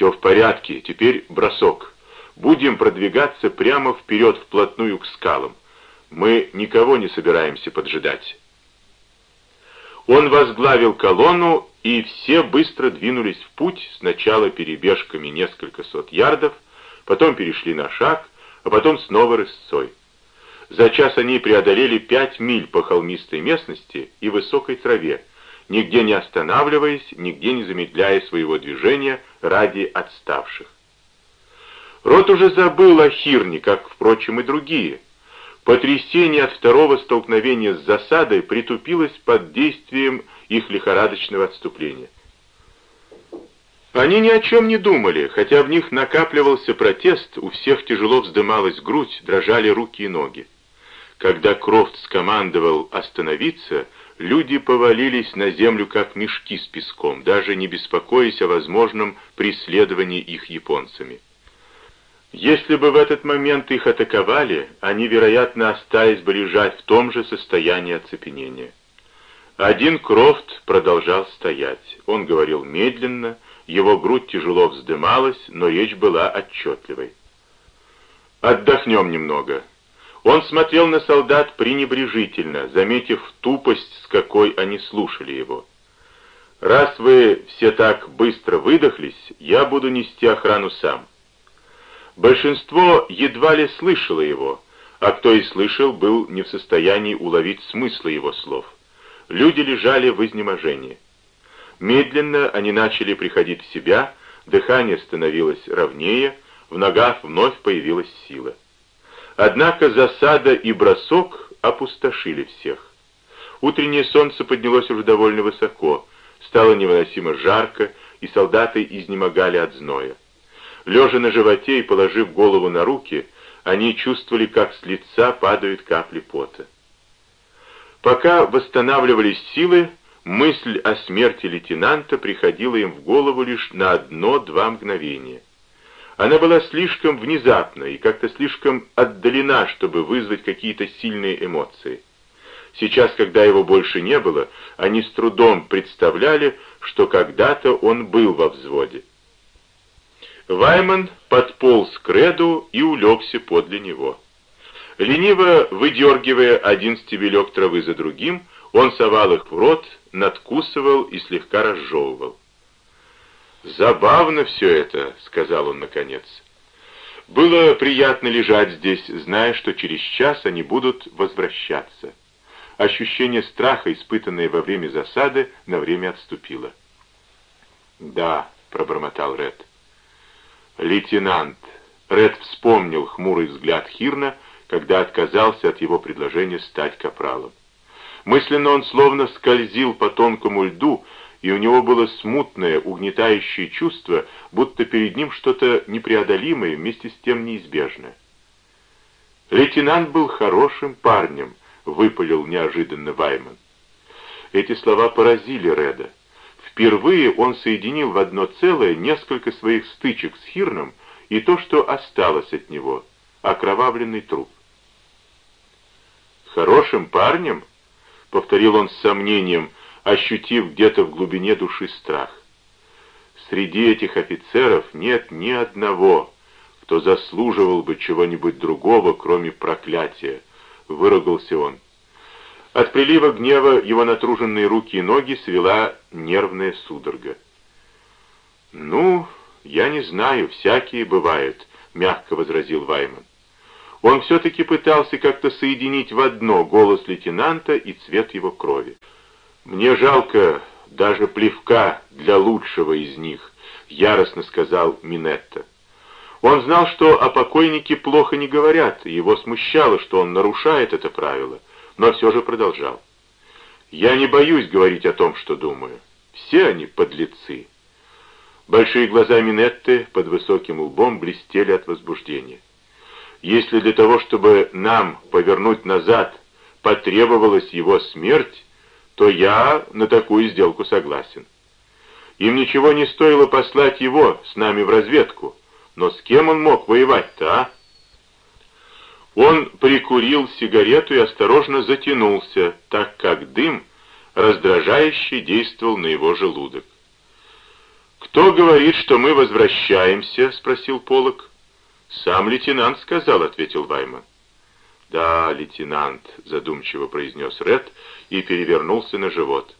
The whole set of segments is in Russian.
Все в порядке, теперь бросок. Будем продвигаться прямо вперед, вплотную к скалам. Мы никого не собираемся поджидать. Он возглавил колонну, и все быстро двинулись в путь, сначала перебежками несколько сот ярдов, потом перешли на шаг, а потом снова рысцой. За час они преодолели пять миль по холмистой местности и высокой траве, нигде не останавливаясь, нигде не замедляя своего движения ради отставших. Рот уже забыл о Хирне, как, впрочем, и другие. Потрясение от второго столкновения с засадой притупилось под действием их лихорадочного отступления. Они ни о чем не думали, хотя в них накапливался протест, у всех тяжело вздымалась грудь, дрожали руки и ноги. Когда Крофт скомандовал остановиться, люди повалились на землю, как мешки с песком, даже не беспокоясь о возможном преследовании их японцами. Если бы в этот момент их атаковали, они, вероятно, остались бы лежать в том же состоянии оцепенения. Один Крофт продолжал стоять. Он говорил медленно, его грудь тяжело вздымалась, но речь была отчетливой. «Отдохнем немного». Он смотрел на солдат пренебрежительно, заметив тупость, с какой они слушали его. «Раз вы все так быстро выдохлись, я буду нести охрану сам». Большинство едва ли слышало его, а кто и слышал, был не в состоянии уловить смысла его слов. Люди лежали в изнеможении. Медленно они начали приходить в себя, дыхание становилось ровнее, в ногах вновь появилась сила. Однако засада и бросок опустошили всех. Утреннее солнце поднялось уже довольно высоко, стало невыносимо жарко, и солдаты изнемогали от зноя. Лежа на животе и положив голову на руки, они чувствовали, как с лица падают капли пота. Пока восстанавливались силы, мысль о смерти лейтенанта приходила им в голову лишь на одно-два мгновения. Она была слишком внезапна и как-то слишком отдалена, чтобы вызвать какие-то сильные эмоции. Сейчас, когда его больше не было, они с трудом представляли, что когда-то он был во взводе. Вайман подполз к Реду и улегся подле него. Лениво выдергивая один стебелек травы за другим, он совал их в рот, надкусывал и слегка разжевывал. «Забавно все это», — сказал он наконец. Было приятно лежать здесь, зная, что через час они будут возвращаться. Ощущение страха, испытанное во время засады, на время отступило. «Да», — пробормотал Ред. «Лейтенант!» Ред вспомнил хмурый взгляд Хирна, когда отказался от его предложения стать капралом. Мысленно он словно скользил по тонкому льду, и у него было смутное, угнетающее чувство, будто перед ним что-то непреодолимое, вместе с тем неизбежное. «Лейтенант был хорошим парнем», — выпалил неожиданно Вайман. Эти слова поразили Реда. Впервые он соединил в одно целое несколько своих стычек с Хирном и то, что осталось от него, окровавленный труп. «Хорошим парнем?» — повторил он с сомнением, ощутив где-то в глубине души страх. «Среди этих офицеров нет ни одного, кто заслуживал бы чего-нибудь другого, кроме проклятия», — выругался он. От прилива гнева его натруженные руки и ноги свела нервная судорога. «Ну, я не знаю, всякие бывают», — мягко возразил Вайман. Он все-таки пытался как-то соединить в одно голос лейтенанта и цвет его крови. «Мне жалко даже плевка для лучшего из них», — яростно сказал Минетта. Он знал, что о покойнике плохо не говорят, и его смущало, что он нарушает это правило — но все же продолжал. «Я не боюсь говорить о том, что думаю. Все они подлецы». Большие глаза Минетты под высоким лбом блестели от возбуждения. «Если для того, чтобы нам повернуть назад, потребовалась его смерть, то я на такую сделку согласен. Им ничего не стоило послать его с нами в разведку, но с кем он мог воевать-то, а?» Он прикурил сигарету и осторожно затянулся, так как дым раздражающе действовал на его желудок. «Кто говорит, что мы возвращаемся?» — спросил Полок. «Сам лейтенант сказал», — ответил Вайман. «Да, лейтенант», — задумчиво произнес Ред и перевернулся на живот.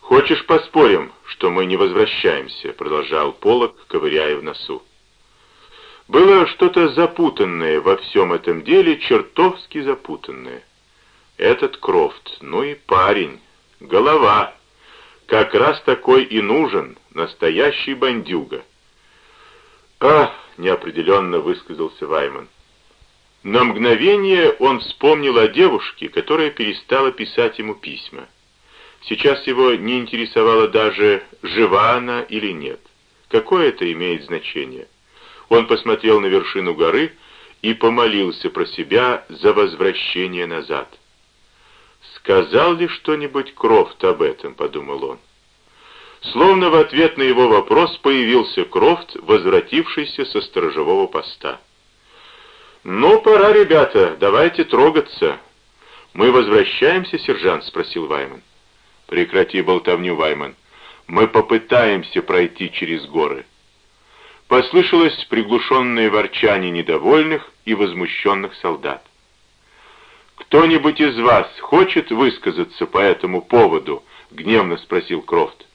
«Хочешь поспорим, что мы не возвращаемся?» — продолжал Полок, ковыряя в носу. Было что-то запутанное во всем этом деле, чертовски запутанное. Этот Крофт, ну и парень, голова, как раз такой и нужен, настоящий бандюга. «А!» — неопределенно высказался Вайман. На мгновение он вспомнил о девушке, которая перестала писать ему письма. Сейчас его не интересовало даже, жива она или нет. Какое это имеет значение? Он посмотрел на вершину горы и помолился про себя за возвращение назад. «Сказал ли что-нибудь Крофт об этом?» — подумал он. Словно в ответ на его вопрос появился Крофт, возвратившийся со сторожевого поста. «Ну, пора, ребята, давайте трогаться». «Мы возвращаемся, сержант?» — спросил Вайман. «Прекрати болтовню, Вайман. Мы попытаемся пройти через горы». Послышалось приглушенное ворчание недовольных и возмущенных солдат. «Кто-нибудь из вас хочет высказаться по этому поводу?» — гневно спросил Крофт.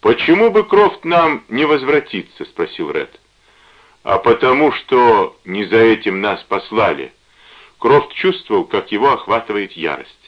«Почему бы Крофт нам не возвратиться?» — спросил Ред. «А потому что не за этим нас послали». Крофт чувствовал, как его охватывает ярость.